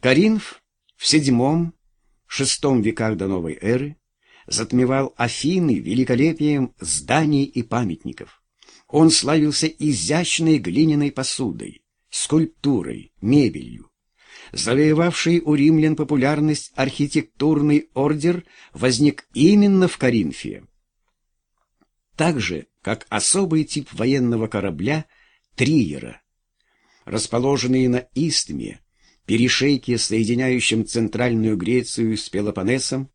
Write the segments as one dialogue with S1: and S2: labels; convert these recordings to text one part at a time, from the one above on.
S1: Каринф в VII-VI веках до новой эры затмевал Афины великолепием зданий и памятников. Он славился изящной глиняной посудой, скульптурой, мебелью. Завоевавший у римлян популярность архитектурный ордер возник именно в Коринфе. Так же, как особый тип военного корабля «Триера», расположенные на Истме, перешейке, соединяющем Центральную Грецию с Пелопоннесом,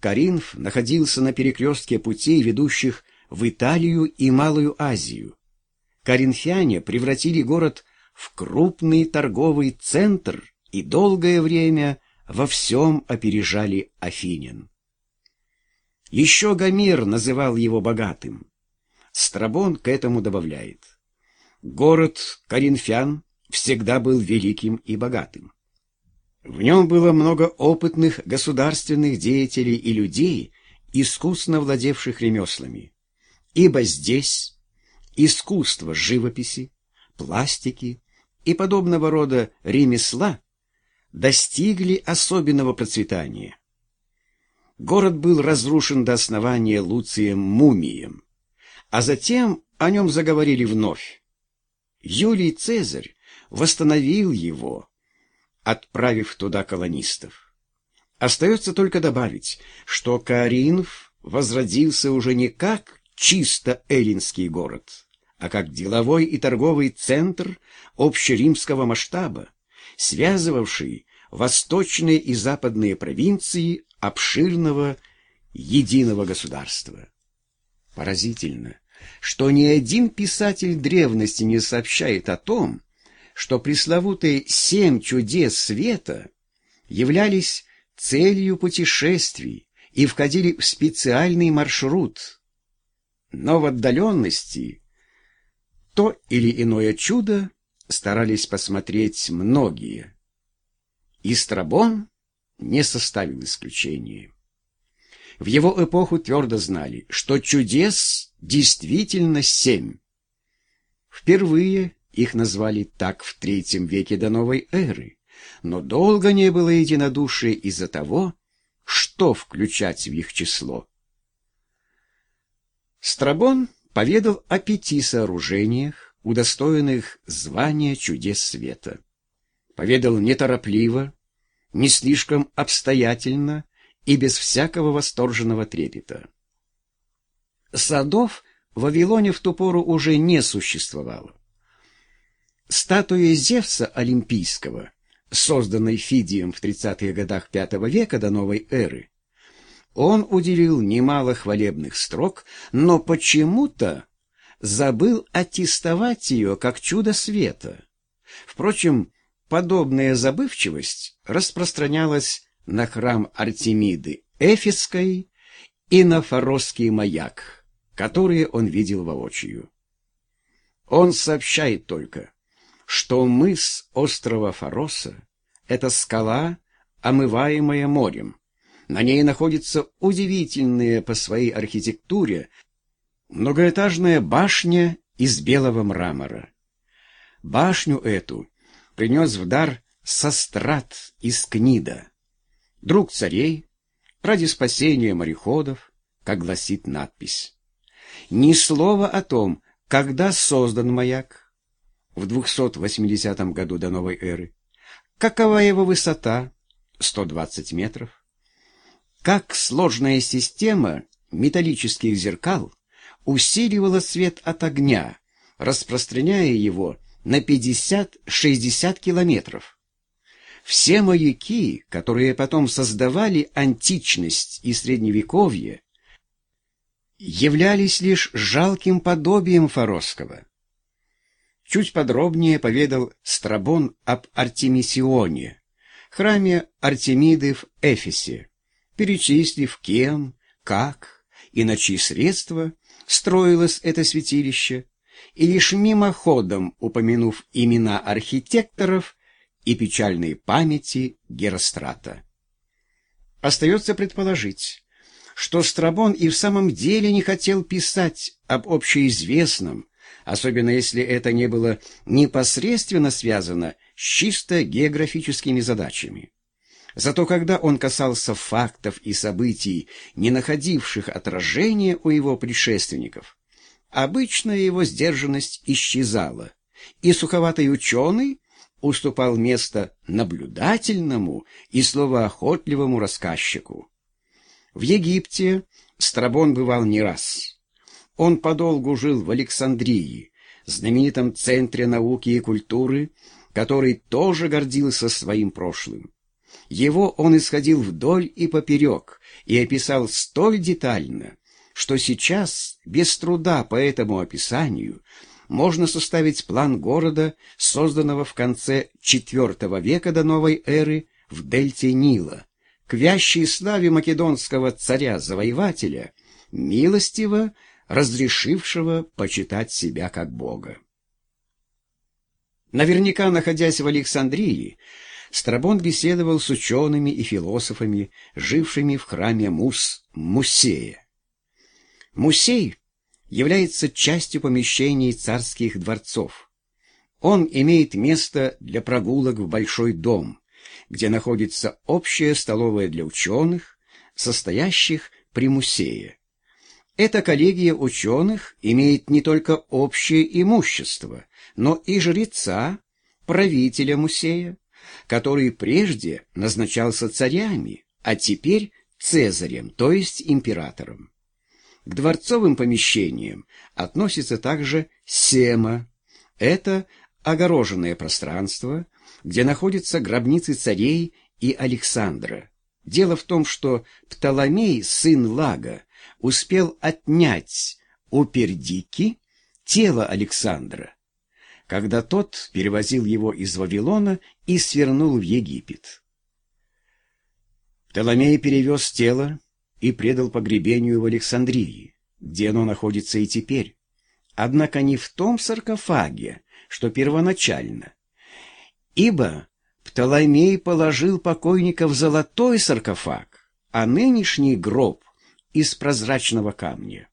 S1: Каринф находился на перекрестке путей, ведущих в Италию и Малую Азию. Коринфяне превратили город в крупный торговый центр и долгое время во всем опережали Афинин. Еще Гомер называл его богатым. Страбон к этому добавляет. Город Коринфян всегда был великим и богатым. В нем было много опытных государственных деятелей и людей, искусно владевших ремеслами. Ибо здесь искусство живописи, пластики и подобного рода ремесла достигли особенного процветания. Город был разрушен до основания Луцием Мумием, а затем о нем заговорили вновь. Юлий Цезарь восстановил его, отправив туда колонистов. Остается только добавить, что Каринф возродился уже не как чисто эллинский город, а как деловой и торговый центр общеримского масштаба, связывавший восточные и западные провинции обширного единого государства. Поразительно, что ни один писатель древности не сообщает о том, что пресловутые «семь чудес света» являлись целью путешествий и входили в специальный маршрут. Но в отдаленности то или иное чудо старались посмотреть многие. И Страбон не составил исключения. В его эпоху твердо знали, что чудес действительно семь. Впервые их назвали так в третьем веке до новой эры, но долго не было единодушия из-за того, что включать в их число. Страбон поведал о пяти сооружениях, удостоенных звания чудес света. Поведал неторопливо, не слишком обстоятельно и без всякого восторженного трепета. Садов в Вавилоне в ту пору уже не существовало. Статуя Зевса Олимпийского, созданной Фидием в 30-х годах V века до новой эры, он уделил немало хвалебных строк, но почему-то забыл аттестовать ее как чудо света. Впрочем, подобная забывчивость распространялась на храм Артемиды Эфесской и на Форосский маяк, которые он видел воочию. Он сообщает только, что мыс острова Фароса — это скала, омываемая морем. На ней находится удивительная по своей архитектуре многоэтажная башня из белого мрамора. Башню эту принес в дар Сострат из Книда, друг царей, ради спасения мореходов, как гласит надпись. Ни слова о том, когда создан маяк, в 280 году до новой эры. Какова его высота? 120 метров. Как сложная система металлических зеркал усиливала свет от огня, распространяя его на 50-60 километров. Все маяки, которые потом создавали античность и средневековье, являлись лишь жалким подобием Форосского. Чуть подробнее поведал Страбон об Артемисионе, храме Артемиды в Эфесе, перечислив кем, как и на чьи средства строилось это святилище, и лишь мимоходом упомянув имена архитекторов и печальные памяти Герострата. Остается предположить, что Страбон и в самом деле не хотел писать об общеизвестном, особенно если это не было непосредственно связано с чисто географическими задачами. Зато когда он касался фактов и событий, не находивших отражения у его предшественников, обычная его сдержанность исчезала, и суховатый ученый уступал место наблюдательному и словоохотливому рассказчику. В Египте Страбон бывал не раз. Он подолгу жил в Александрии, знаменитом центре науки и культуры, который тоже гордился своим прошлым. Его он исходил вдоль и поперек и описал столь детально, что сейчас, без труда по этому описанию, можно составить план города, созданного в конце IV века до новой эры в дельте Нила, к вящей славе македонского царя-завоевателя, милостиво разрешившего почитать себя как бога. Наверняка, находясь в Александрии, Страбон беседовал с учеными и философами, жившими в храме Мус Мусея. Мусей является частью помещений царских дворцов. Он имеет место для прогулок в большой дом, где находится общая столовая для ученых, состоящих при Мусее. Эта коллегия ученых имеет не только общее имущество, но и жреца, правителя Мусея, который прежде назначался царями, а теперь цезарем, то есть императором. К дворцовым помещениям относится также сема. Это огороженное пространство, где находятся гробницы царей и Александра. Дело в том, что Птоломей, сын Лага, успел отнять у Пердики тело Александра, когда тот перевозил его из Вавилона и свернул в Египет. Птоломей перевез тело и предал погребению в Александрии, где оно находится и теперь. Однако не в том саркофаге, что первоначально, ибо Птоломей положил покойника в золотой саркофаг, а нынешний гроб из прозрачного камня.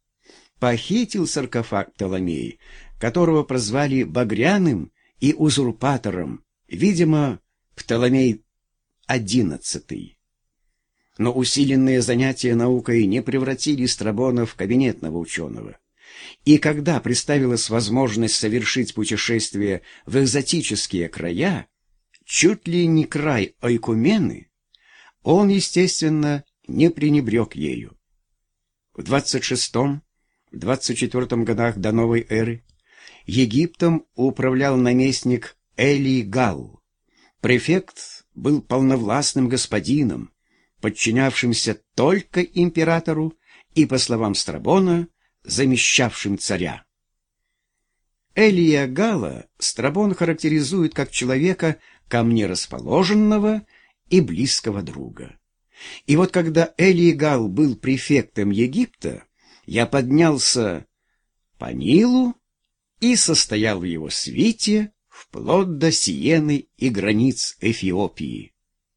S1: Похитил саркофаг Птоломей, которого прозвали Багряным и узурпатором, видимо, Птоломей XI. Но усиленные занятия наукой не превратили Страбона в кабинетного ученого. И когда представилась возможность совершить путешествие в экзотические края, чуть ли не край Ойкумены, он, естественно, не пренебрег ею. В 26-24 годах до новой эры Египтом управлял наместник Эли Гал. Префект был полновластным господином, подчинявшимся только императору и, по словам Страбона, замещавшим царя. Элия Гала Страбон характеризует как человека ко мне расположенного и близкого друга. И вот когда Элигал был префектом Египта, я поднялся по Нилу и состоял в его свите вплоть до Сиены и границ Эфиопии.